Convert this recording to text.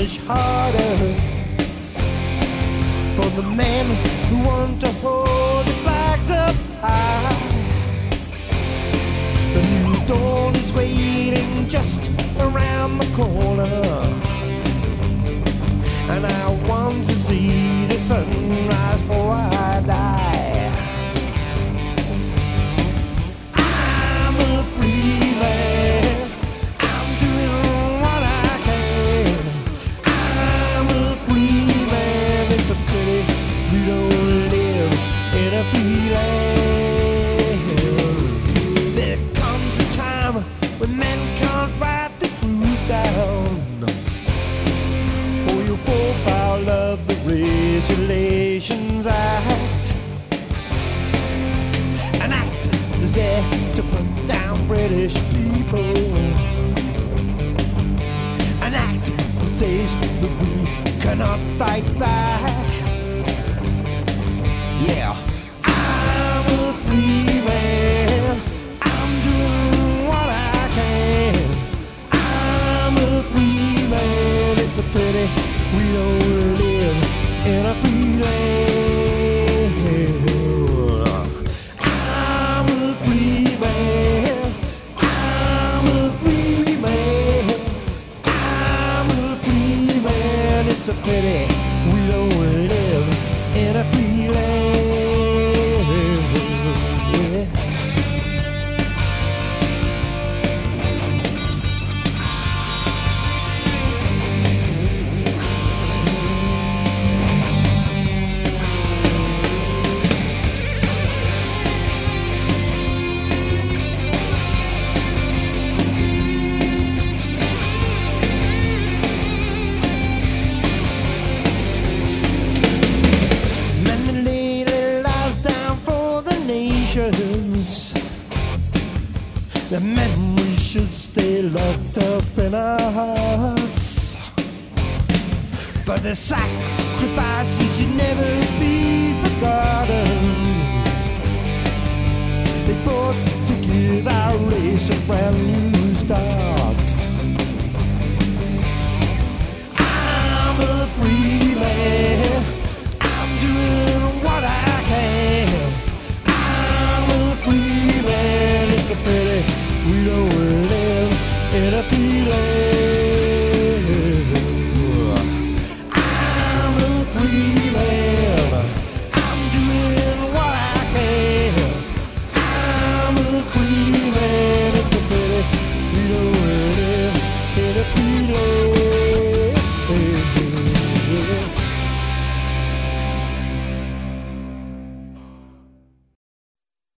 much harder for the men who want to hold Regulations Act. An act is there to put down British people. An act that says that we cannot fight back. Yeah, we don't live The memories should stay locked up in our hearts. But the sacrifices should never be forgotten. They fought to give our race a brand new start. torpedo